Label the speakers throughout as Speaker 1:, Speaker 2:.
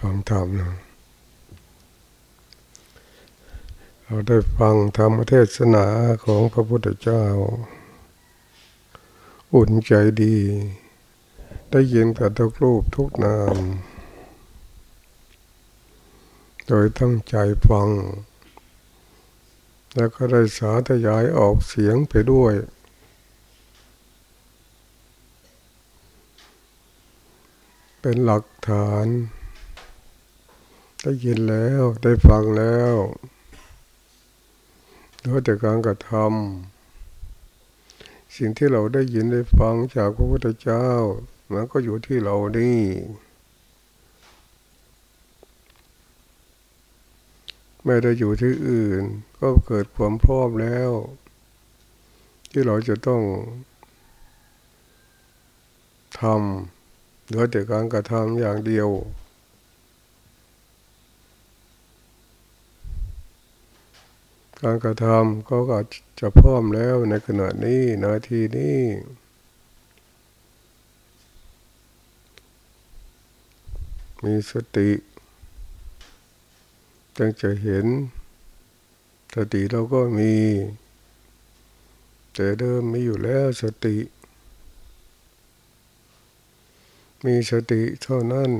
Speaker 1: ฟังธรรมเราได้ฟังธรรมเทศนาของพระพุทธเจ้า อุ่นใจดี ได้ยินกับทุกรูปทุกนาม โดยตั้งใจฟัง แล้วก็ได้สาธยายออกเสียงไปด้วยเป็นหลักฐาน ได้ยินแล้วได้ฟังแล้วด้วยแต่การกระทำสิ่งที่เราได้ยินได้ฟังจากพระพุทธเจ้า มันก็อยู่ที่เรานี่ไม่ได้อยู่ที่อื่น ก็เกิดความพร้อมแล้ว ที่เราจะต้องทำเหลือแต่การกระทำอย่างเดียว การกระทำก็จะพร้อมแล้วในขณะนี้นาทีนี้ มีสติจึงจะเห็นสติเราก็มี แต่เดิมมีอยู่แล้วสติ มีสติเท่านั้น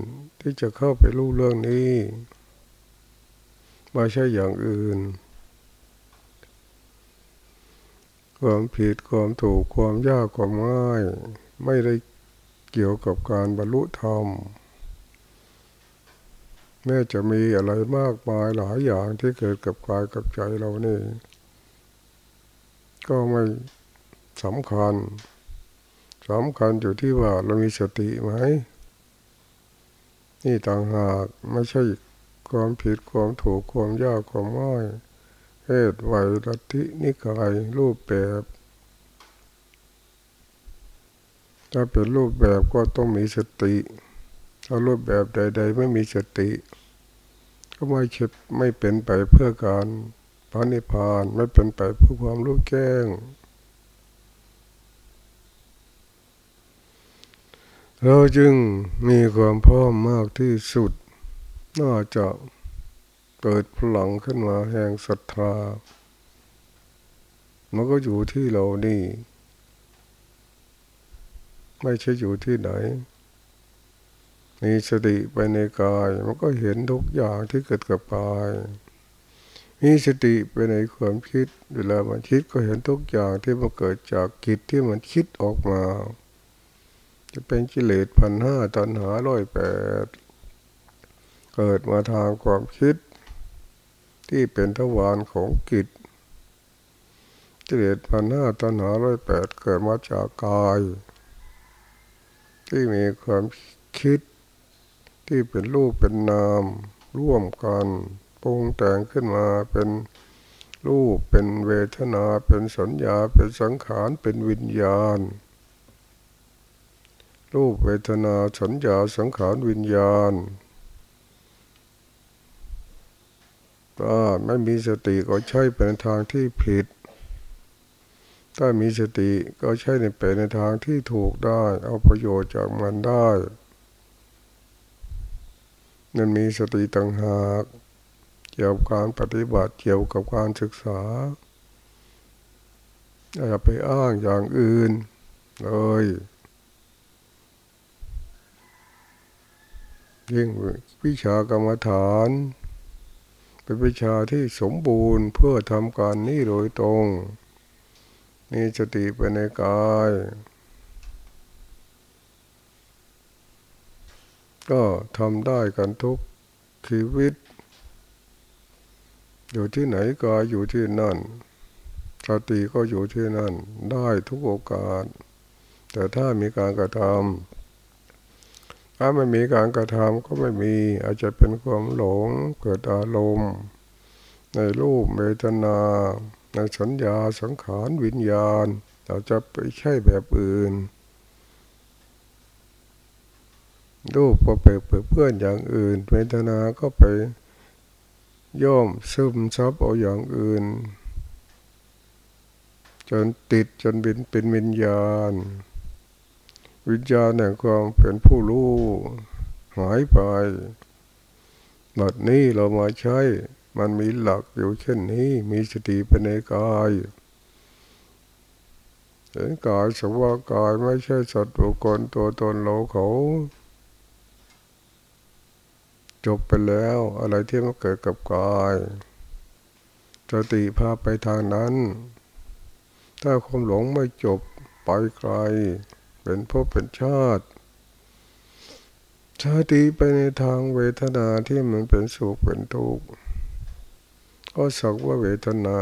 Speaker 1: ที่จะเข้าไปรู้เรื่องนี้ไม่ใช่อย่างอื่น ความผิดความถูกความยากความง่าย ไม่ได้เกี่ยวกับการบรรลุธรรมแม้จะมีอะไรมากมายหลายอย่างที่เกิดกับกายกับใจเรานี่ ก็ไม่สำคัญสำคัญอยู่ที่ว่าเรามีสติไหม นี่ต่างหากไม่ใช่ความผิดความถูกความยากความง่าย เหตุไวรัตินิกายรูปแบบ ถ้าเป็นรูปแบบก็ต้องมีสติถ้ารูปแบบใด ๆ ไม่มีสติ ก็ไม่เดไม่เป็นไปเพื่อการพระนิพพานไม่เป็นไปเพื่อความรู้แจ้งเราจึงมีความพร้อมมากที่สุด น่าจะ เกิดพลังขึ้นมาแห่งศรัทธา มันก็อยู่ที่เรานี่ ไม่ใช่อยู่ที่ไหน มีสติไปในกาย มันก็เห็นทุกอย่างที่เกิดกับกาย มีสติไปในความคิด เวลามันคิดก็เห็นทุกอย่างที่มันเกิดจากกิจที่มันคิดออกมา จะเป็นกิเลสพันห้าตันหาร้อยแปดเกิดมาทางความคิด ที่เป็นทวารของกิจกิเลสพันห้าตันหาร้อยแปดเกิดมาจากกาย ที่มีความคิดที่เป็นรูปเป็นนามร่วมกันปรุงแต่งขึ้นมาเป็นรูปเป็นเวทนาเป็นสัญญาเป็นสังขารเป็นวิญญาณ รูปเวทนาสัญญาสังขารวิญญาณ ถ้าไม่มีสติก็ใช้เป็นทางที่ผิด ถ้ามีสติก็ใช้ในเป็นในทางที่ถูกได้ เอาประโยชน์จากมันได้นั่นมีสติต่างหาก เกี่ยวกับการปฏิบัติเกี่ยวกับการศึกษาอย่าไปอ้างอย่างอื่นเลยยิ่งวิชากรรมฐาน เป็นวิชาที่สมบูรณ์เพื่อทำการนี้โดยตรง มีสติไปในกาย ก็ทำได้กันทุกชีวิต อยู่ที่ไหนก็อยู่ที่นั่น สติก็อยู่ที่นั่น ได้ทุกโอกาส แต่ถ้ามีการกระทำ ถ้าไม่มีการกระทำก็ไม่มีอาจจะเป็นความหลงเกิดอารมณ์ในรูปเมตนา ในสัญญาสังขารวิญญาณ เราจะไปใช่แบบอื่น รูปก็ไปเพื่อนอย่างอื่นเวทนาก็ไปย่อมซึมซับเอาอย่างอื่น จนติดจนเป็นเป็นวิญญาณ วิญญาณแห่งความเป็นผู้รู้หายไปบัดนี้เรามาใช้ มันมีหลักอยู่เช่นนี้ มีสติเป็นในกายเห็นกายสว่ากายไม่ใช่สัตว์บุคคลตัวตนเราเขา จบไปแล้วอะไรที่มันเกิดกับกายสติพาไปทางนั้น ถ้าความหลงไม่จบไปไกล เป็นภพเป็นชาติชาติไปในทางเวทนาที่มันเป็นสุขเป็นทุกข์ก็สักว่าเวทนา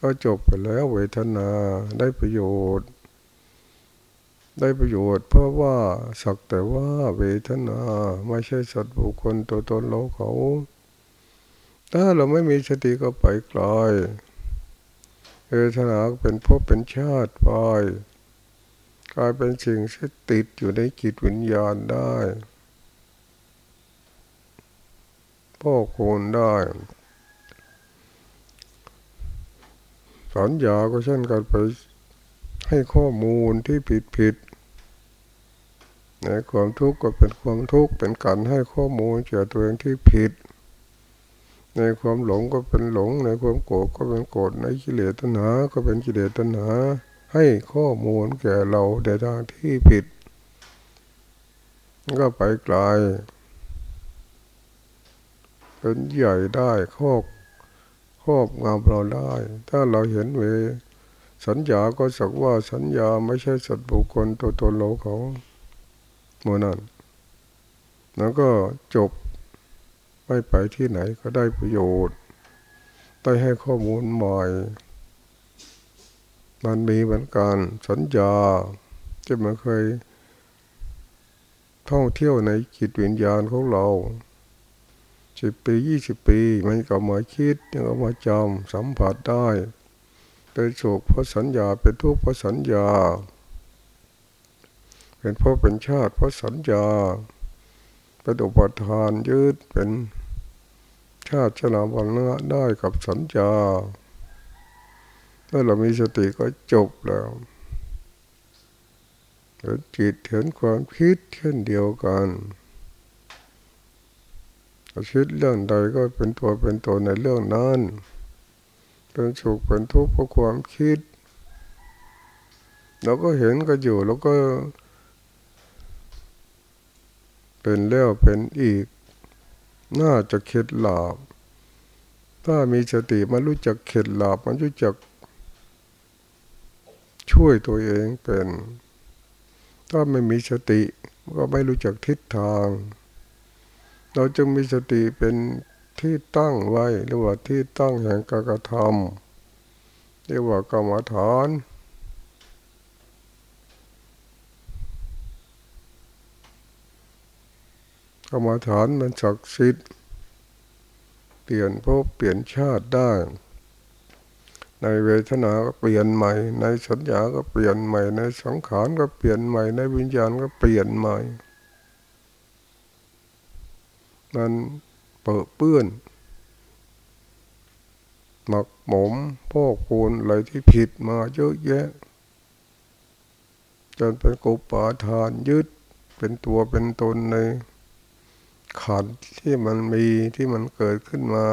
Speaker 1: ก็จบไปแล้วเวทนาได้ประโยชน์ ได้ประโยชน์ เพราะว่าสักแต่ว่าเวทนาไม่ใช่สัตว์บุคคลตัวตนเราเขา ถ้าเราไม่มีสติก็ไปไกลเวทนาเป็นภพเป็นชาติไป กลายเป็นสิ่งที่ติดอยู่ในจิตวิญญาณได้พ่อคูณได้สัญญาก็เช่นกันไปให้ข้อมูลที่ผิดผิดในความทุกข์ก็เป็นความทุกข์เป็นการให้ข้อมูลเกี่ยวตัวเองที่ผิด ในความหลงก็เป็นหลง ในความโกรธก็เป็นโกรธในกิเลสตัณหาก็เป็นกิเลสตัณหา ให้ข้อมูลแก่เราในทางที่ผิด ก็ไปไกลเป็นใหญ่ได้ครอบครอบงามเราได้ ถ้าเราเห็นเว สัญญาก็สักว่าสัญญาไม่ใช่สัตว์บุคคลตัวตนเราเขาโมนั้นแล้วก็จบไม่ไปที่ไหนก็ได้ประโยชน์ ได้ให้ข้อมูลใหม่ มันมีเหมือนกันสัญญาที่มันเคยท่องเที่ยวในจิตวิญญาณของเราสิบปียี่สิบปี มันก็มาคิดยังก็มาจำสัมผัสได้เป็นโศกเพราะสัญญาเป็นทุกข์เพราะสัญญา เป็นเพราะเป็นชาติเพราะสัญญา เป็นอุปทานยืดเป็นชาติชราวันเนื้อได้กับสัญญา ถ้าเรามีสติก็จบแล้วเห็นจิตเห็นความคิดเช่นเดียวกันคิดเรื่องใดก็เป็นตัวเป็นตนในเรื่องนั้น เป็นสุขเป็นทุกข์เพราะความคิด เราก็เห็นก็อยู่แล้วก็ เป็นแล้วเป็นอีก น่าจะเข็ดหลาบ ถ้ามีสติมันรู้จักเข็ดหลาบมันรู้จัก ช่วยตัวเองเป็น ถ้าไม่มีสติก็ไม่รู้จักทิศทาง เราจึงมีสติเป็นที่ตั้งไว้หรือว่าที่ตั้งแห่งการกระทำเรียกว่ากรรมฐานกรรมฐานมันศักดิ์สิทธิ์เปลี่ยนภพเปลี่ยนชาติได้ ในเวทนาก็เปลี่ยนใหม่ ในสัญญาก็เปลี่ยนใหม่ ในสังขารก็เปลี่ยนใหม่ ในวิญญาณก็เปลี่ยนใหม่ มันเปิดเปื้อนหมักหมมพอกพูนอะไรที่ผิดมาเยอะแยะ จนเป็นกุปาทานยึดเป็นตัวเป็นตนในขันที่มันมีที่มันเกิดขึ้นมา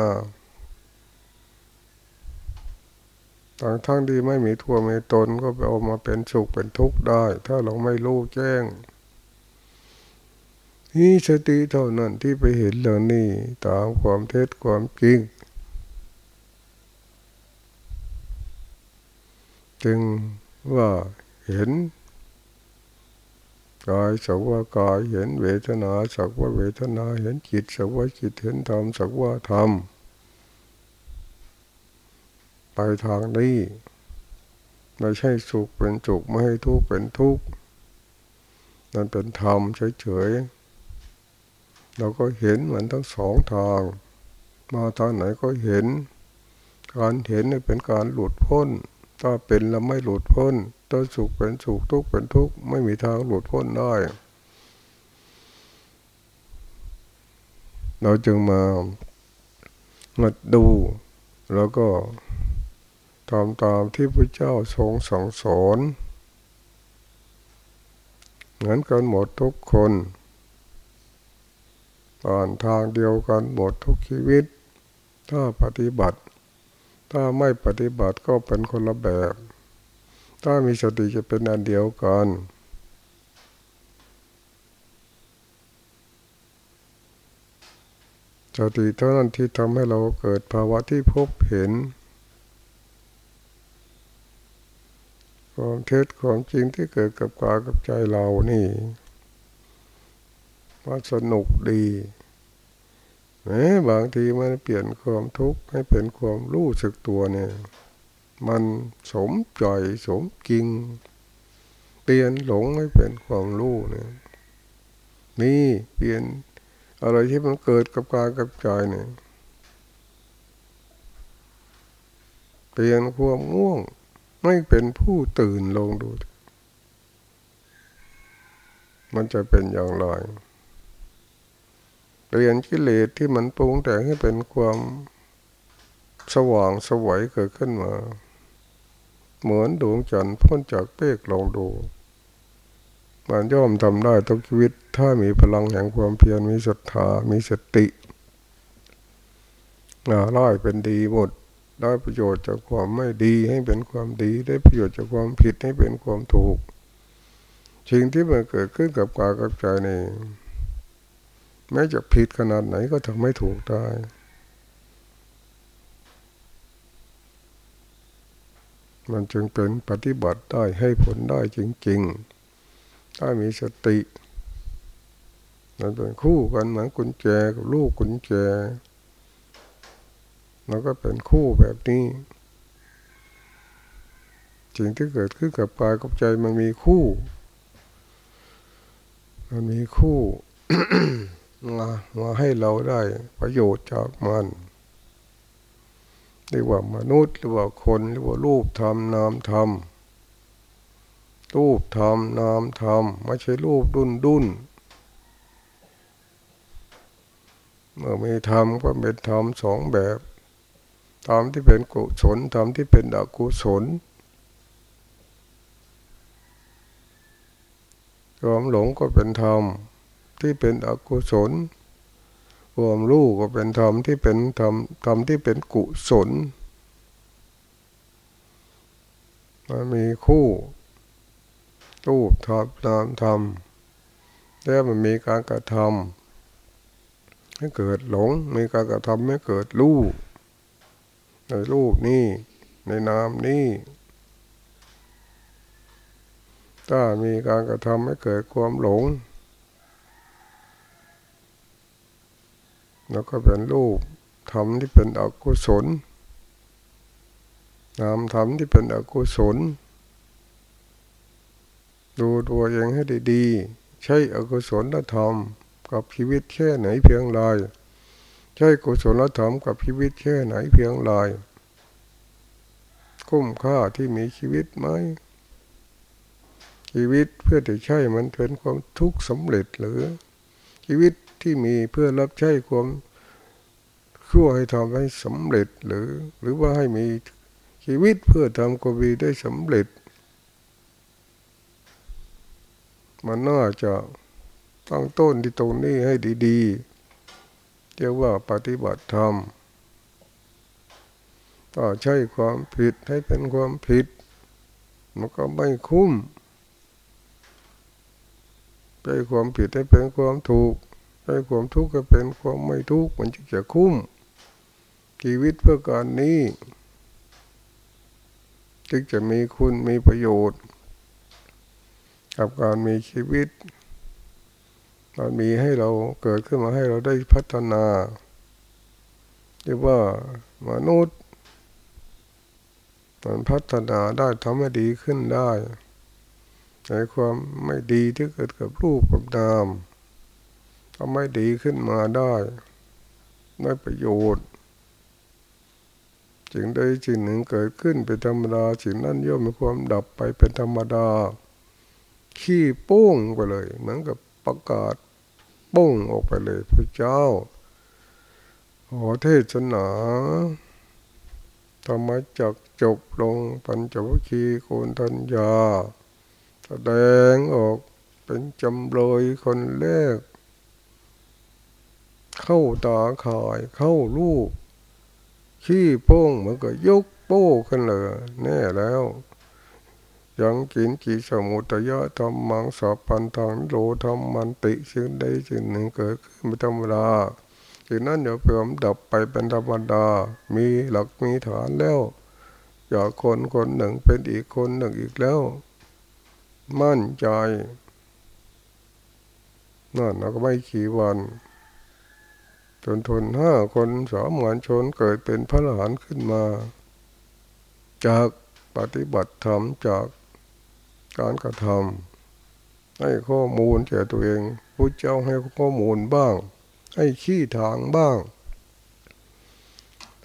Speaker 1: ทั้งทั้งที่ไม่มีทั่วไม่ตนก็ไปเอามาเป็นสุขเป็นทุกข์ได้ ถ้าเราไม่รู้แจ้งนี่สติเท่านั้นที่ไปเห็นเรื่องนี้ตามความเท็จความจริง จึงว่าเห็นกายสักว่ากายเห็นเวทนาสักว่าเวทนาเห็นจิตสักว่าจิตเห็นธรรมสักว่าธรรม ไปทางนี้ไม่ใช่สุขเป็นสุขไม่ให้ทุกข์เป็นทุกข์นั่นเป็นธรรมเฉยๆเราก็เห็นเหมือนทั้งสองทาง มาทางไหนก็เห็น การเห็นนี่เป็นการหลุดพ้น ถ้าเป็นแล้วไม่หลุดพ้นถ้าสุขเป็นสุขทุกข์เป็นทุกข์ไม่มีทางหลุดพ้นได้เราจึงมามาดูแล้วก็ ทำตามที่พระเจ้าทรงสั่งสอนเหมือนกันหมดทุกคนผ่านทางเดียวกันหมดทุกชีวิต ถ้าปฏิบัติ ถ้าไม่ปฏิบัติก็เป็นคนละแบบ ถ้ามีสติจะเป็นอันเดียวกันสติเท่านั้นที่ทำให้เราเกิดภาวะที่พบเห็น ความเท็จความจริงที่เกิดกับกายกับใจเรานี่ว่าสนุกดีแม้บางทีมันเปลี่ยนความทุกข์ให้เป็นความรู้สึกตัวเนี่ย มันสมใจสมจริง เปลี่ยนหลงให้เป็นความรู้เนี่ยนี่เปลี่ยนอะไรที่มันเกิดกับกายกับใจเนี่ยเปลี่ยนความง่วง ไม่เป็นผู้ตื่นลงดู มันจะเป็นอย่างไรเปลี่ยนกิเลสที่มันปรุงแต่งให้เป็นความสว่างสวัยเกิดขึ้นมา เหมือนดวงจันทร์พ้นจากเปกลองดูมันย่อมทำได้ทุกชีวิต ถ้ามีพลังแห่งความเพียรมีศรัทธามีสติร้ายเป็นดีหมด ได้ประโยชน์จากความไม่ดีให้เป็นความดี ได้ประโยชน์จากความผิดให้เป็นความถูกสิ่งที่มันเกิดขึ้นกับกายกับใจนี่แม้จะผิดขนาดไหนก็ทำไม่ถูกได้มันจึงเป็นปฏิบัติได้ให้ผลได้จริงๆ ถ้ามีสติ มันเป็นคู่กันเหมือนกุญแจกับลูกกุญแจ มันก็เป็นคู่แบบนี้ สิ่งที่เกิดขึ้นกับกายกับใจมันมีคู่ มันมีคู่มามาให้เราได้ประโยชน์จากมันเรียกว่ามนุษย์หรือว่าคนหรือว่ารูปธรรมนามธรรมรูปธรรมนามธรรมไม่ใช่รูปดุนดุนเมื่อมีธรรมก็เป็นธรรมสองแบบ ธรรมที่เป็นกุศลธรรมที่เป็นอกุศลความหลงก็เป็นธรรมที่เป็นอกุศลความรู้ก็เป็นธรรมที่เป็นธรรมธรรมที่เป็นกุศลมันมีคู่รูปทำนามทำแล้วมันมีการกระทำให้เกิดหลง มีการกระทำให้เกิดรูป ในรูปนี้ ในนามนี้ ถ้ามีการกระทำให้เกิดความหลง แล้วก็เป็นรูปธรรมที่เป็นอกุศลนามธรรมที่เป็นอกุศล ดูตัวเองให้ดีๆ ใช่อกุศลธรรมกับชีวิตแค่ไหนเพียงไร ใช่กุศลธรรมกับชีวิตแค่ไหนเพียงไรคุ้มค่าที่มีชีวิตไหมชีวิตเพื่อจะใช่มันเป็นความทุกข์สำเร็จหรือ ชีวิตที่มีเพื่อรับใช้ความชั่วให้ทำให้สำเร็จหรือ หรือว่าให้มีชีวิตเพื่อทำกวีได้สำเร็จ มันน่าจะตั้งต้นที่ตรงนี้ให้ดี ๆ เรียกว่าปฏิบัติธรรมถ้าใช้ความผิดให้เป็นความผิด มันก็ไม่คุ้มใช้ความผิดให้เป็นความถูกใช้ความทุกข์ให้เป็นความไม่ทุกข์มันจะจะคุ้มชีวิตเพื่อการนี้ จึงจะมีคุณมีประโยชน์ กับการมีชีวิต มันมีให้เราเกิดขึ้นมาให้เราได้พัฒนาเรียกว่ามนุษย์ มันพัฒนาได้ทำให้ดีขึ้นได้ในความไม่ดีที่เกิดกับรูปกับนามทำให้ดีขึ้นมาได้ได้ประโยชน์จึงได้สิ่งหนึ่งเกิดขึ้นเป็นธรรมดาสิ่งนั้นย่อมมีความดับไปเป็นธรรมดาขี้ปุ้งไปเลย เหมือนกับประกาศ ปุ้งออกไปเลยพระเจ้าขอเทศนาธรรมจักจบลงปัญจวัคคีย์โกนทัญญา แสดงออกเป็นจำเลยคนแรก เข้าตาข่ายเข้าลูก ขี้โป้งมันก็ยกโป้ขึ้นเลยแน่แล้ว ยังกินกีสมุตยะธรรมังสัพพันธังโลธรรมันติสิ่งใดสิ่งหนึ่งเกิดขึ้นไม่ธรรมดาสิ่งนั้นเดี๋ยวเพิ่มดับไปเป็นธรรมดา มีหลักมีฐานแล้วจากคนคนหนึ่งเป็นอีกคนหนึ่งอีกแล้ว มั่นใจนั่นเราก็ไม่ขี่วันจนทนห้าคนสามหานชนเกิดเป็นพระอรหันขึ้นมา จากปฏิบัติธรรมจาก การกระทำให้ข้อมูลแก่ตัวเองพุทธเจ้าให้ข้อมูลบ้าง ให้ขี้ทางบ้าง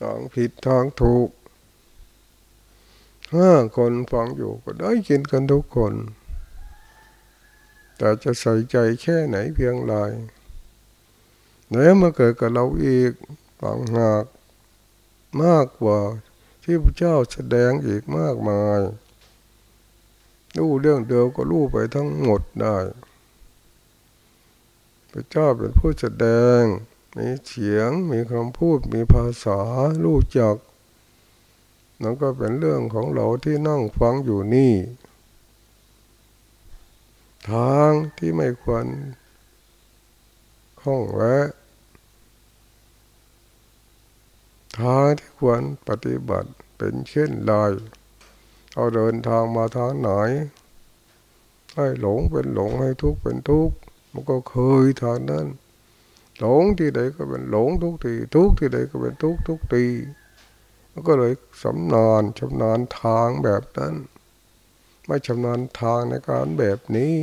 Speaker 1: ทางผิดทางถูกห้าคนฟังอยู่ก็ได้กินกันทุกคน แต่จะใส่ใจแค่ไหนเพียงไรแล้วมาเกิดกับเราอีกต่างหากมากกว่าที่พระเจ้าแสดงอีกมากมาย รู้เรื่องเดียวก็รู้ไปทั้งหมดได้พระเจ้าเป็นผู้แสดง มีเสียง มีคำพูด มีภาษา รู้จัก นั่นก็เป็นเรื่องของเราที่นั่งฟังอยู่นี่ ทางที่ไม่ควรข้องแวะ ทางที่ควรปฏิบัติเป็นเช่นไร เอาเดินทางมาทางไหน ให้หลงเป็นหลงให้ทุกข์เป็นทุกข์มันก็เคยทางนั้น หลงที่ใดก็เป็นหลงทุกทีทุกที่ใดก็เป็นทุกทุกทีมันก็เลยสำนานชำนาญทางแบบนั้น ไม่ชำนาญทางในการแบบนี้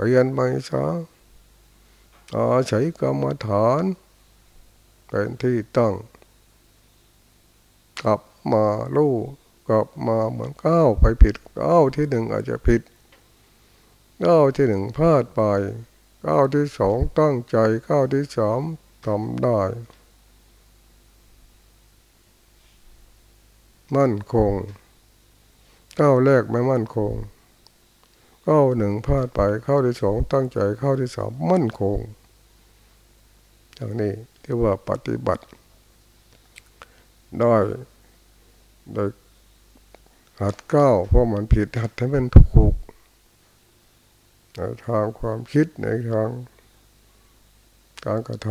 Speaker 1: เรียนไปซะอาศัยกรรมฐานเป็นที่ตั้งกลับมาลู่ กลับมาเหมือนก้าวไปผิดก้าวที่หนึ่งอาจจะผิดก้าวที่หนึ่งพลาดไปก้าวที่สองตั้งใจก้าวที่สามทำได้ มั่นคงก้าวแรกไม่มั่นคงก้าวหนึ่งพลาดไปก้าวที่สองตั้งใจก้าวที่สามมั่นคงอย่างนี้ที่ว่าปฏิบัติได้โดย หัดก้าวเพราะมันผิดหัดให้มันถูกในทางความคิดในทางการกระท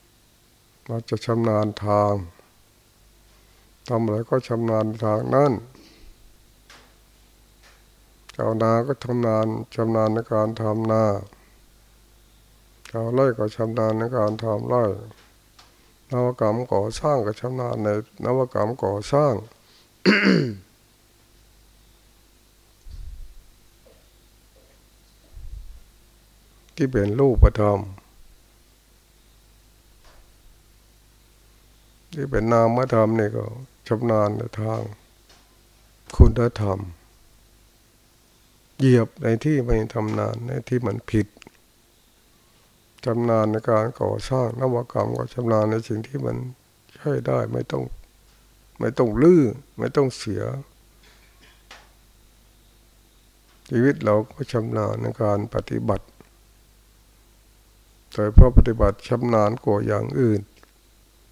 Speaker 1: ำเราจะชำนาญทางทำอะไรก็ชำนาญทางนั้นชาวนาก็ชำนาญชำนาญในการทำนาชาวไร่ก็ชำนาญในการทำไร่นวกรรมก่อสร้างก็ชำนาญในนวกรรมก่อสร้าง ที่เป็นรูปธรรม ที่เป็นนามธรรมนี่ก็ชำนาญในทาง คุณธรรม เหยียบในที่ไม่ทำนานในที่มันผิดชำนาญในการก่อสร้างนวัตกรรมก็ชำนาญในสิ่งที่มันใช้ได้ไม่ต้อง ไม่ต้องลื้อไม่ต้องเสีย ชีวิตเราก็ชำนาญในการปฏิบัติ แต่พอปฏิบัติชำนาญกว่าอย่างอื่น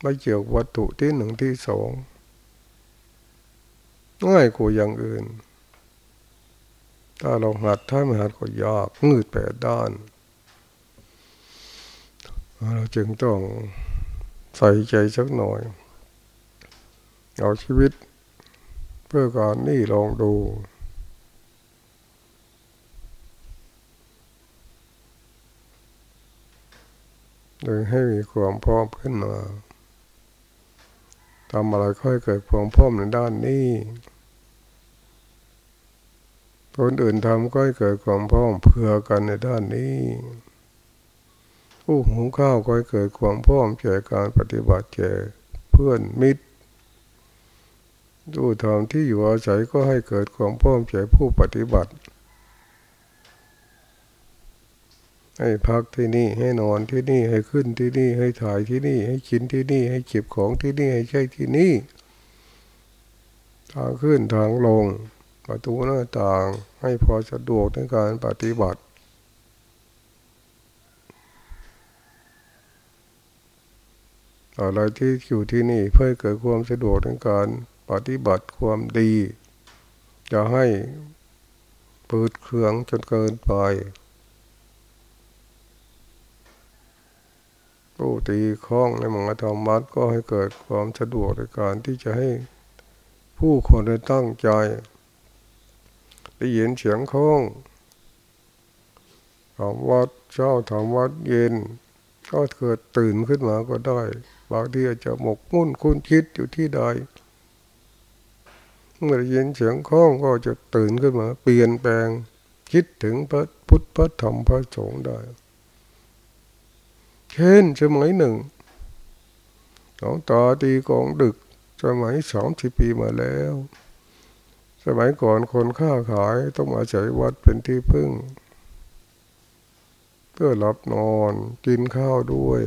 Speaker 1: ไม่เกี่ยววัตถุที่หนึ่งที่สองง่ายกว่าอย่างอื่น ถ้าเราหัดถ้าไม่หัดก็ยากงืดแปดด้าน เราจึงต้องใส่ใจสักหน่อย เอาชีวิต เพื่อการนี่ลองดู โดยให้มีความพร้อมขึ้นมาทำอะไรค่อยเกิดความพร้อมในด้านนี้คนอื่นทำก็ให้เกิดความพร้อมเพื่อกันในด้านนี้ ผู้หุงข้าวก็ให้เกิดความพร้อมแก่การปฏิบัติแก่เพื่อนมิตร ผู้ทำที่อยู่อาศัยก็ให้เกิดความพร้อมแก่ผู้ปฏิบัติ ให้พักที่นี่ให้นอนที่นี่ให้ขึ้นที่นี่ให้ถ่ายที่นี่ ให้กินที่นี่ ให้เก็บของที่นี่ให้ใช้ที่นี่ทางขึ้นทางลง ประตูหน้าต่างให้พอสะดวกในการปฏิบัติอะไรที่อยู่ที่นี่เพื่อเกิดความสะดวกในการ ปฏิบัติความดีจะให้ปิดเครื่องจนเกินไปผู้ตีคล้องในมหาธรรมัดก็ให้เกิดความสะดวกในการที่จะให้ผู้คนได้ตั้งใจได้ยินเสียงคล้องทำวัดเช้าทำวัดเย็นก็เกิดตื่นขึ้นมาก็ได้ บางทีอาจจะหมกมุ่นคุณคิดอยู่ที่ใด เมื่อได้ยินเสียงคล้องก็จะตื่นขึ้นมา เปลี่ยนแปลงคิดถึงพระพุทธพระธรรมพระสงฆ์ได้ เช่นสมัยหนึ่งหลวงตาตีกองดึกสมัยสองสิบปีมาแล้ว สมัยก่อนคนค้าขายต้องมาใช้วัดเป็นที่พึ่ง เพื่อรับนอนกินข้าวด้วย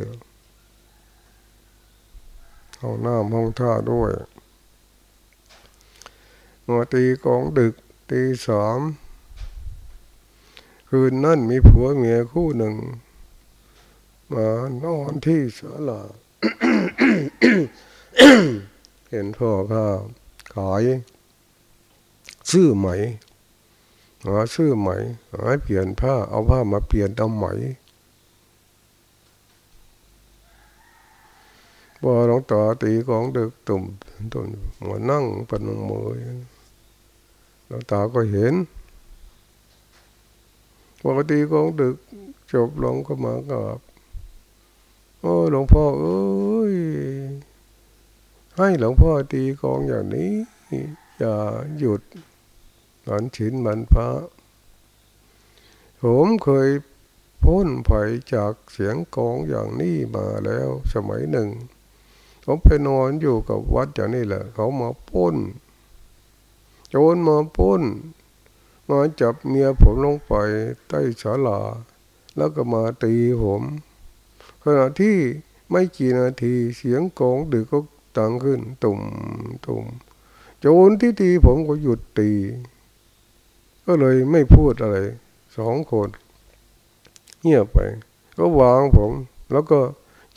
Speaker 1: ห้องน้ำห้องท่าด้วย มาตีกองดึกตีสามคืนนั่นมีผัวเมียคู่หนึ่ง มานอนที่ศาลาเห็นพ่อข้าขายซื้อไหมหาซื้อไหมหาเปลี่ยนผ้า เอาผ้ามาเปลี่ยนเอาไหมพอหลวงตาตีของดึกตุ่มตุ่มมานั่งปนมือ หลวงตาก็เห็นปกติของดึกจบลงก็มากับโอ้หลวงพ่อเอ้ยให้หลวงพ่อตีกองอย่างนี้ อย่าหยุดหลันฉินมันพระ ผมเคยพ้นภัยจากเสียงกองอย่างนี้มาแล้วสมัยหนึ่ง ผมไปนอนอยู่กับวัดอย่างนี้แหละ เขามาพ้น จรมาพ้น มาจับเมียผมลงไปใต้ศาลา แล้วก็มาตีผมขณะที่ไม่กี่นาทีเสียงกองดึกก็ดังขึ้น ตุ่มตุ่มโจรที่ตีผมก็หยุดตี ก็เลยไม่พูดอะไร สองคนเงียบไป ก็วางผม แล้วก็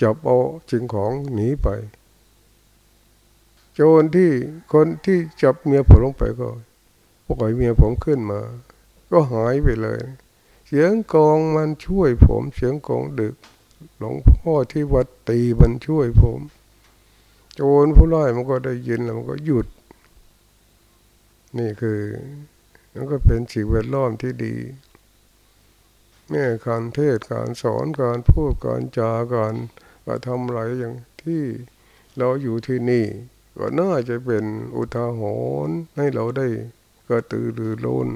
Speaker 1: จับเอาสิ่งของหนีไป โจรที่คนที่จับเมียผมลงไปก็ปล่อยเมียผมขึ้นมา ก็หายไปเลย เสียงกองมันช่วยผม เสียงกองดึก หลวงพ่อที่วัดตีมันช่วยผม โจรผู้ร้ายมันก็ได้ยินแล้วมันก็หยุด นี่คือมันก็เป็นสิ่งแวดล้อมที่ดีแม่การเทศการสอนการพูดการจาการกระทำอะไรอย่างที่เราอยู่ที่นี่ ก็น่าจะเป็นอุทาหรณ์ให้เราได้กระตือรือร้น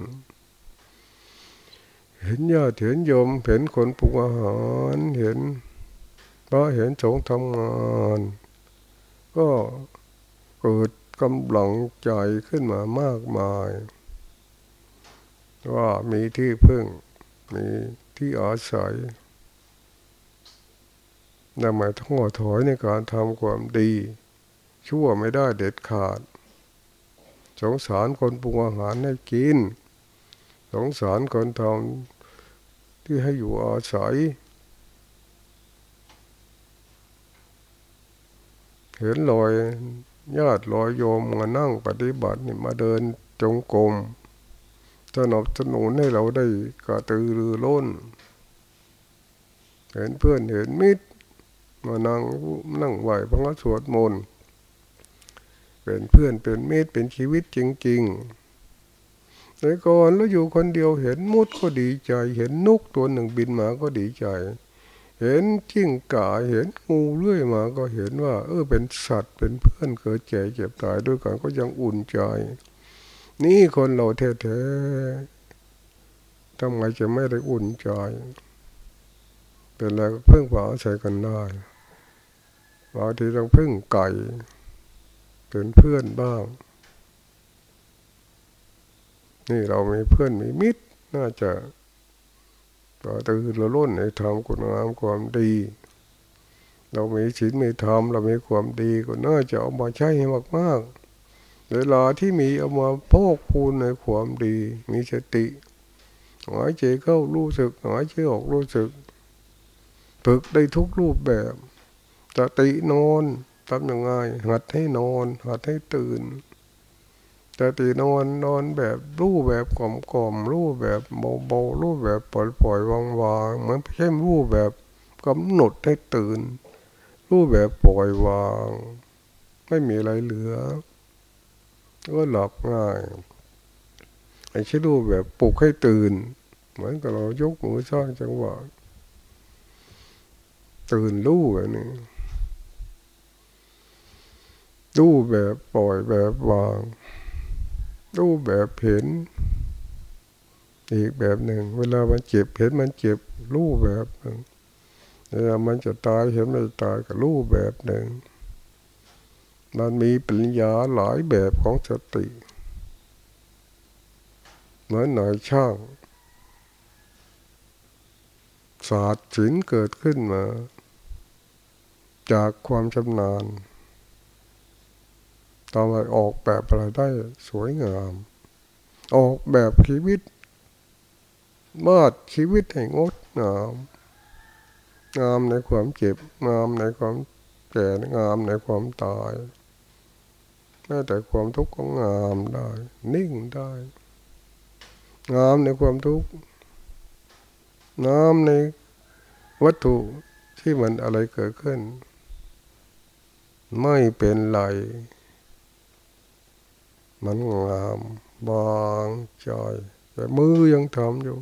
Speaker 1: เห็นญาติเห็นโยมเห็นคนปรุงอาหารเห็นพระเห็นสงฆ์ทำงาน ก็เกิดกำลังใจขึ้นมามากมาย ว่ามีที่พึ่ง มีที่อาศัยนำมาท้อถอยในการทำความดี ชั่วไม่ได้เด็ดขาด สงสารคนปรุงอาหารให้กิน สงสารคนทำที่ให้อยู่อาศัย เห็นรอยญาติรอยโยมมานั่งปฏิบัตินี่มาเดินจงกรมสนับสนุนให้เราได้กระตือรือร้น เห็นเพื่อนเห็นมิตรมานั่งนั่งไหวพระสวดมนต์ เป็นเพื่อนเป็นเมตรเป็นชีวิตจริงๆในก่อนแล้วอยู่คนเดียวเห็นมุดก็ดีใจ เห็นนกตัวหนึ่งบินมาก็ดีใจ เห็นจิ้งก่าเห็นงูเลื่อยมาก็เห็นว่า เออเป็นสัตว์เป็นเพื่อนเกิดแก่เจ็บตายด้วยกันก็ยังอุ่นใจ นี่คนเราแท้ๆทำไมจะไม่ได้อุ่นใจ เป็นอะไรเพิ่งพาอาศัยกันได้บางทีต้องพึ่งไก่ เป็นเพื่อนบ้าง นี่เรามีเพื่อนมีมิตรน่าจะต่อตื่นเราล้นในธรรมคุณงามความดี เรามีศีลมีธรรมเรามีความดีก็น่าจะเอามาใช้ให้มากๆเวลาที่มีเอามาพกพูนในความดี มีสติหายใจเข้ารู้สึกหายใจออกรู้สึกฝึกได้ทุกรูปแบบสตินอน ทำยังไงหัดให้นอน หัดให้ตื่นสตินอนนอนแบบรู้แบบกลมกลมรู้แบบเบาๆรู้แบบปล่อยปล่อยวางวางเหมือนไม่ใช่รู้แบบกำหนดให้ตื่น รู้แบบปล่อยวาง ไม่มีอะไรเหลือ ก็หลับง่ายไอ้ชิรู้แบบปลุกให้ตื่น เหมือนกับเรายกมือสร้างจังหวะตื่นรู้แบบนี้ รู้แบบปล่อยแบบวาง รู้แบบเห็น อีกแบบหนึ่ง เวลามันเจ็บเห็นมันเจ็บรู้แบบหนึ่งเวลามันจะตายเห็นมันตายก็รู้แบบหนึ่ง มันมีปัญญาหลายแบบของสติเหมือนหน่อยช่างศาสตร์ศิลเกิดขึ้นมา จากความชำนาญ ตอนไปออกแบบอะไรได้สวยงาม ออกแบบชีวิตมาดชีวิตให้งดงามงามในความเจ็บงามในความแก่งามในความตายแม้แต่ความทุกข์ก็งามได้ นิ่งได้ งามในความทุกข์งามในวัตถุที่มันอะไรเกิดขึ้น ไม่เป็นไร มันงามบางใจแต่มือยังทำอยู่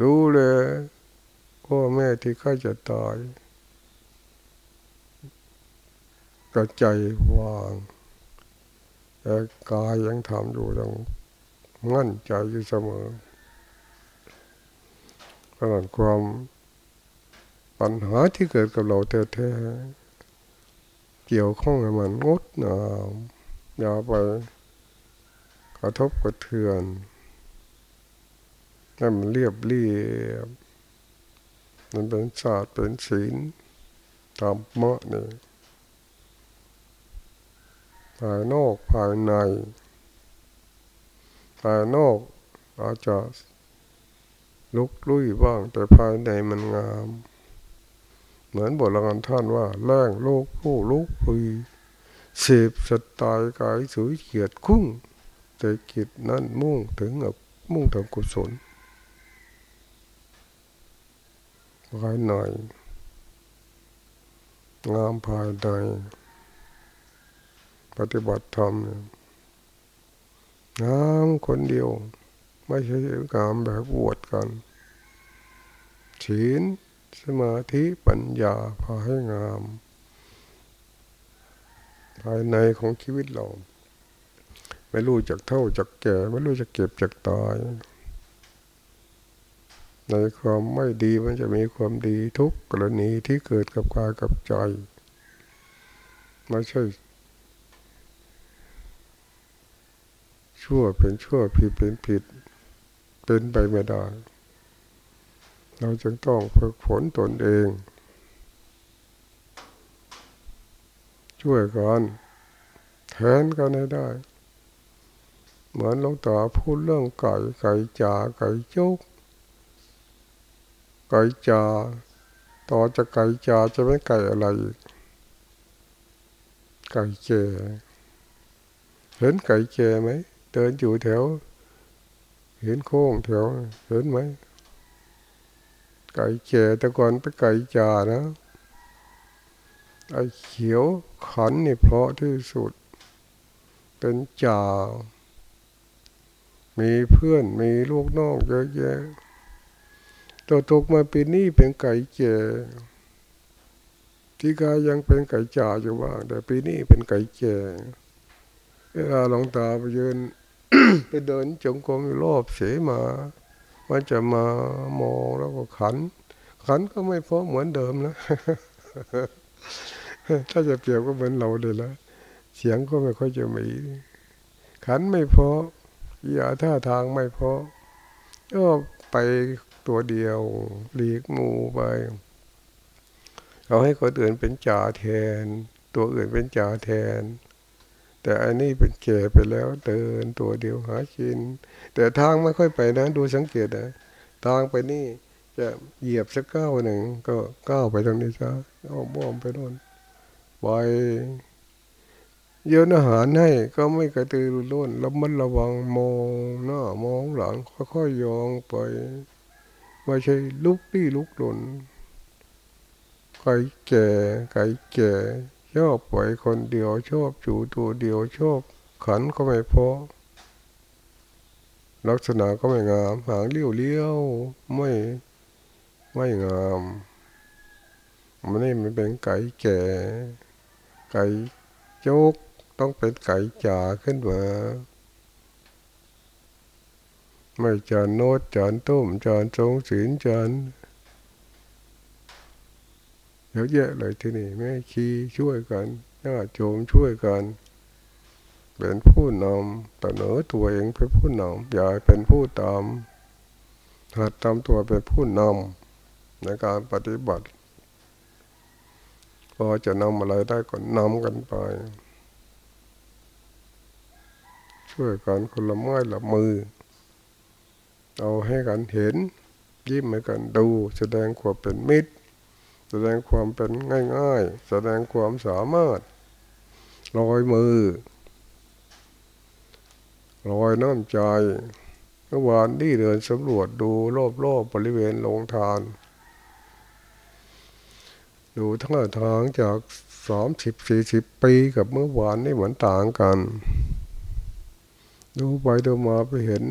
Speaker 1: รู้เลยพ่อแม่ที่ข้าจะตายก็ใจวางแต่กายยังทำอยู่ต้องมั่นใจอยู่เสมอเพราะนั้นความปัญหาที่เกิดกับเราแท้ๆ เกี่ยวข้องกับมันงดงามอย่าไปกระทบกระเทือนให้มันเรียบเรียบมันเป็นศาสตร์เป็นศีลธรรมะนี่ภายนอกภายในภายนอกอาจจะลุกลุยบ้างแต่ภายในมันงาม เหมือนบทละกันท่านว่าแรงโลกผู้ลุกปุยเสพสตายกายสุยเกียดคุ้ง แต่กิจนั้นมุ่งถึงกับมุ่งถึงกุศลภายในงามภายในปฏิบัติธรรมงามคนเดียว ไม่ใช่งามแบบอวดกันศีล สมาธิปัญญาพาให้งาม ภายในของชีวิตเรา ไม่รู้จักเท่าจักแก่ ไม่รู้จักเก็บจักตาย ในความไม่ดีมันจะมีความดีทุกกรณีที่เกิดกับกายกับใจไม่ใช่ชั่วเป็นชั่วผิดเป็นผิด เป็นไปไม่ได้ เราจึงต้องฝึกฝนตนเอง ช่วยกันแทนกันให้ได้ เหมือนหลวงตาพูดเรื่องไก่ไก่จ่าไก่จุกไก่จ่าต่อจะไก่จ่าจะไม่ไก่อะไรไก่เจเห็นไก่เจไหมเดินอยู่แถว เห็นโค้งแถวเห็นไหม ไก่แก่แต่ก่อนไปไก่จ่านะไอ้เขียวขันนี่เพราะที่สุด เป็นจ่า มีเพื่อนมีลูกน้องเยอะแยะตัวตกมาปีนี้เป็นไก่แก่ที่กายังเป็นไก่จ่าอยู่บ้าง แต่ปีนี้เป็นไก่แก่เวลาลงตาไปยืนไปเดินจงกรมรอบเสมา มันจะมามองแล้วก็ขัน ขันก็ไม่พอเหมือนเดิมนะ ถ้าจะเปรียบก็เหมือนเราเลยละเสียงก็ไม่ค่อยจะมี ขันไม่พออย่าท่าทางไม่พอก็ไปตัวเดียวหลีกมูไป เอาให้คนอื่นเป็นจ่าแทน ตัวอื่นเป็นจ่าแทน แต่อันนี้เป็นแก่ไปแล้วเดินตัวเดียวหากิน แต่ทางไม่ค่อยไปนะ ดูสังเกตนะทางไปนี่จะเหยียบสักก้าวหนึ่งก็ก้าวไปตรงนี้ซะอ้อมอ้อมไปโน่นไปเยอะอาหารให้ก็ไม่กระตือรือร้นแล้วมันระวังมองหน้ามองหลังค่อยๆยองไปไม่ใช่ลุกลี้ลุกหลนไก่แก่ไก่แก่ ชอบปล่อยคนเดียวชอบจูตัวเดียวชอบขันก็ไม่พอลักษณะก็ไม่งาม หางเลี้ยวเลี้ยวไม่ไม่งามมันนี่มันเป็นไก่แก่ ไก่โจกต้องเป็นไก่จ่าขึ้นมาไม่จานโนดจานต้มจานทรงศีลจาน เยอะแยะเลยที่นี่แม่คีช่วยกันญาติโยมช่วยกัน เป็นผู้นำแต่เหนือตัวเองเป็นผู้นำอย่าเป็นผู้ตามหัดทำตัวเป็นผู้นำในการปฏิบัติพอจะนำอะไรได้ก็นำกันไป ช่วยกันคนละไม้ละมือ เอาให้กันเห็น ยิ้มให้กันดู แสดงความเป็นมิตร แสดงความเป็นง่าย ๆ แสดงความสามารถลอยมือลอยน้ำใจเมื่อวานที่เดินสำรวจดูรอบๆบริเวณโรงทาน ดูทั้งทางจากสามสิบสี่สิบปีกับเมื่อวานนี่เหมือนต่างกัน ดูไปดูมาไปเห็น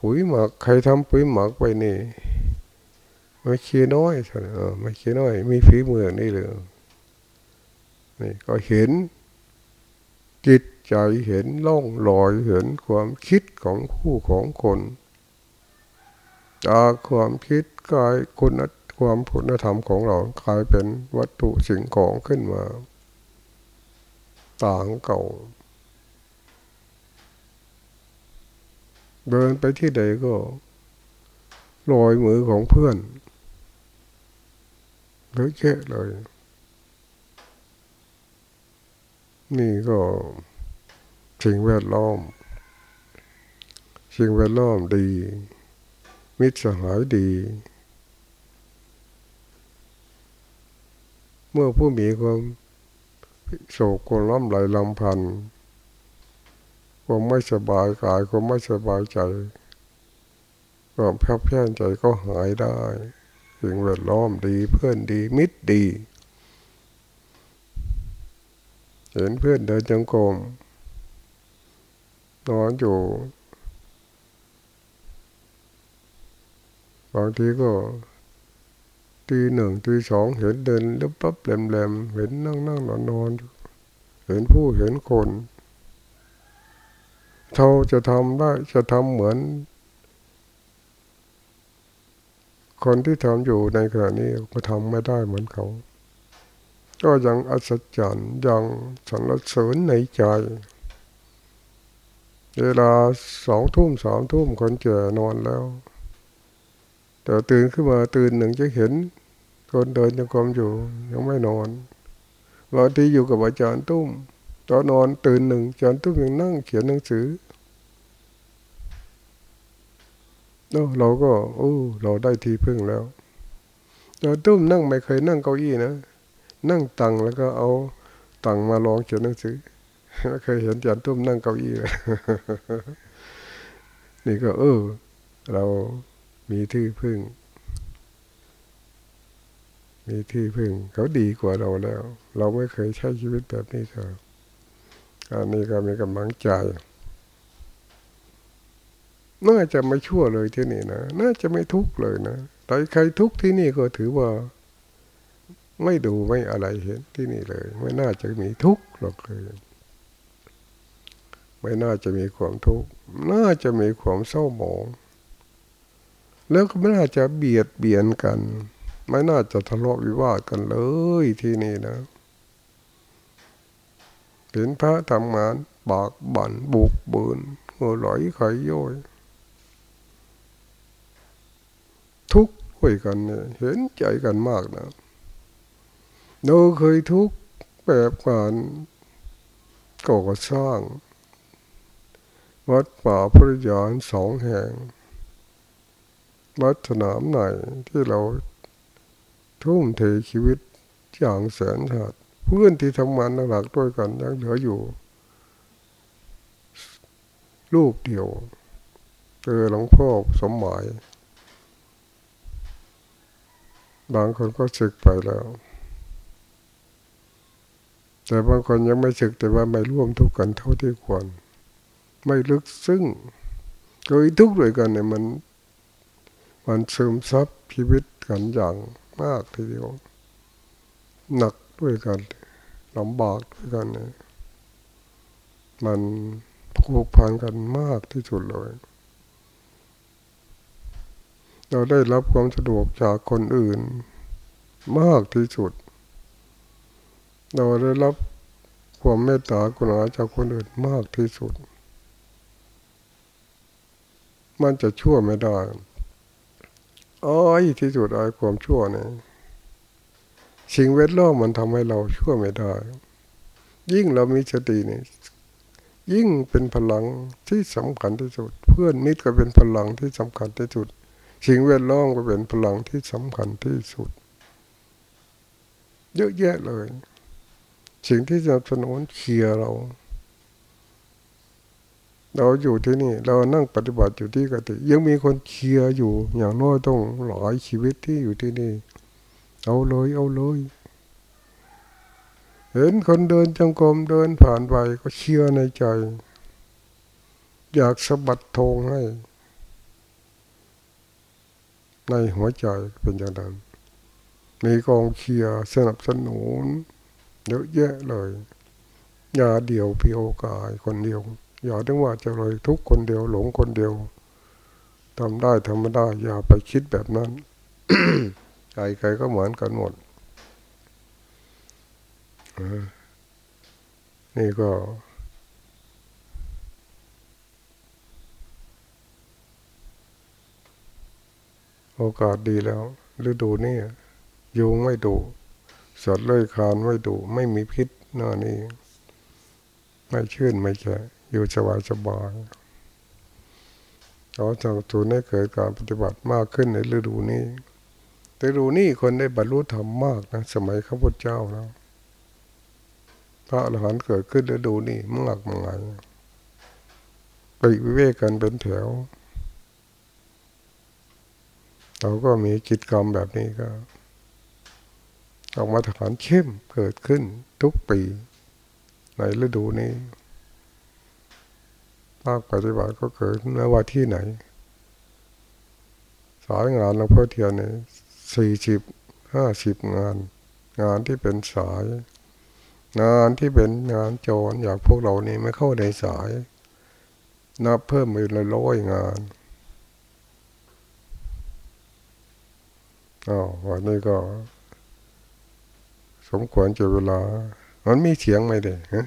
Speaker 1: ปุ๋ยหมักใครทำปุ๋ยหมักไปนี่ ไม่เคียน้อยใช่ไหมไม่เคียน้อย มีฝีมือนี่เลยนี่ก็เห็น จิตใจเห็นล่องลอยเห็นความคิดของผู้ของคนจากความคิดกลายคุณความคุณธรรมของเรากลายเป็นวัตถุสิ่งของขึ้นมา ต่างเก่า เดินไปที่ใดก็ลอยมือของเพื่อน เยอะแยะเลย นี่ก็สิ่งแวดล้อม สิ่งแวดล้อมดี มิตรสหายดี เมื่อผู้มีความโศกความล้ำไหลลำพันธ์ความไม่สบายกายความไม่สบายใจความแพ้แพ้ใจก็หายได้ สิ่งแวดล้อมดีเพื่อนดีมิตรดี เห็นเพื่อนเดินจงกรมนอนอยู่ บางทีก็ตีหนึ่งตีสองเห็นเดินลับลับแหลมแหลมเห็นนั่งนั่งนอนนอนเห็นผู้เห็นคนเขาจะทำได้จะทำเหมือน คนที่ทำอยู่ในขณะนี้ก็ทำไม่ได้เหมือนเขา ก็ยังอัศจรรย์ยังสรรเสริญในใจ เวลาสองทุ่มสามทุ่มคนแก่นอนแล้ว แต่ตื่นขึ้นมาตื่นหนึ่งจะเห็น คนเดินยังกรมอยู่ยังไม่นอนบางทีอยู่กับอาจารย์ตุ้มตอนนอนตื่นหนึ่งอาจารย์ตุ้มยังนั่งเขียนหนังสือ เราก็โอ้เราได้ทีพึ่งแล้วแต่ตุ้มนั่งไม่เคยนั่งเก้าอี้นะนั่งตังแล้วก็เอาตังมาลองเขียนหนังสือไม่เคยเห็นอาจารย์ตุ้มนั่งเก้าอี้เลยนี่ก็ เออ เรามีที่พึ่ง มีที่พึ่ง เขาดีกว่าเราแล้ว เราไม่เคยใช้ชีวิตแบบนี้เถอะอันนี้ก็มีกำลังใจ น่าจะไม่ชั่วเลยที่นี่นะ น่าจะไม่ทุกข์เลยนะ แต่ใครทุกข์ที่นี่ก็ถือว่า ไม่ดูไม่อะไรเห็นที่นี่เลย ไม่น่าจะมีทุกข์หรอกเลย ไม่น่าจะมีความทุกข์ น่าจะมีความเศร้าหมอง แล้วก็ไม่น่าจะเบียดเบียนกัน ไม่น่าจะทะเลาะวิวาทกันเลยที่นี่นะเห็นพระทำงานบากบั่นบุกบืนหัวไหลไขย่อย ทุกข์ด้วยกันเนี่ยเห็นใจกันมากนะเราเคยทุกข์แบบการก่อสร้าง วัดป่าพระยานสองแห่ง วัดสนามไหนที่เราทุ่มเทชีวิตอย่างแสนชาติเพื่อนที่ทำงานหนักด้วยกันยังเหลืออยู่ รูปเดียวเจอหลวงพ่อสมหมาย บางคนก็ศึกไปแล้ว แต่บางคนยังไม่ศึกแต่ว่าไม่ร่วมทุกข์กันเท่าที่ควร ไม่ลึกซึ้งเคยทุกข์ด้วยกันเนี่ยมัน มันซึมซับชีวิตกันอย่างมากทีเดียวหนักด้วยกันลำบากด้วยกันเนี่ยมันผูกพันกันมากที่สุดเลย เราได้รับความสะดวกจากคนอื่น มากที่สุด เราได้รับความเมตตากรุณาจากคนอื่นมากที่สุด มันจะชั่วไม่ได้อ้อยที่สุดอ้อยความชั่วเนี่ยสิ่งเวทล้อมมันทำให้เราชั่วไม่ได้ ยิ่งเรามีสติเนี่ยยิ่งเป็นพลังที่สำคัญที่สุด เพื่อนมิตรก็เป็นพลังที่สำคัญที่สุด สิ่งแวดล้อมก็เป็นพลังที่สำคัญที่สุด เยอะแยะเลย สิ่งที่จะสนุนเคลียร์เรา เราอยู่ที่นี่ เรานั่งปฏิบัติอยู่ที่กติ ยังมีคนเคลียร์อยู่ อย่างน้อยต้องหลายชีวิตที่อยู่ที่นี่ เอาเลยเอาเลยเห็นคนเดินจงกรมเดินผ่านไปก็เชื่อในใจ อยากสะบัดทงให้ ในหัวใจเป็นอย่างนั้น มีกองเชียร์สนับสนุนเยอะแยะเลยอย่าเดี่ยวพีโอกายคนเดียว อย่าถึงว่าจะเลยทุกคนเดียวหลงคนเดียวทำได้ทำไม่ได้ อย่าไปคิดแบบนั้นใครก็เหมือนกันหมดนี่ก็ โอกาสดีแล้วฤดูนี้ยุงไม่ดุสัตว์เลื้อยคานไม่ดุไม่มีพิษหน้านี้ ไม่ชื่นไม่แฉะอยู่สบายสบายเราจะจูนให้เกิดการปฏิบัติมากขึ้นในฤดูนี้ฤดูนี้คนได้บรรลุธรรมมากนะสมัยข้าพุทธเจ้าแล้วพระอรหันต์เกิดขึ้นฤดูนี้มากมายไปวิเวกกันเป็นแถว เราก็มีกิจกรรมแบบนี้ก็ออกมาฐานเข้มเกิดขึ้นทุกปี ในฤดูนี้ภาคปฏิบัติก็เกิดไม่ว่าที่ไหน สายงานหลวงพ่อเทียนเนี่ยสี่สิบห้าสิบงาน งานที่เป็นสาย งานที่เป็นงานโจรอย่างพวกเรานี่ไม่เข้าในสาย นับเพิ่มไปเลยร้อยงาน อ๋อวันนี้ก็ สมควรจะเวลา มันมีเสียงไหมเด็กฮะ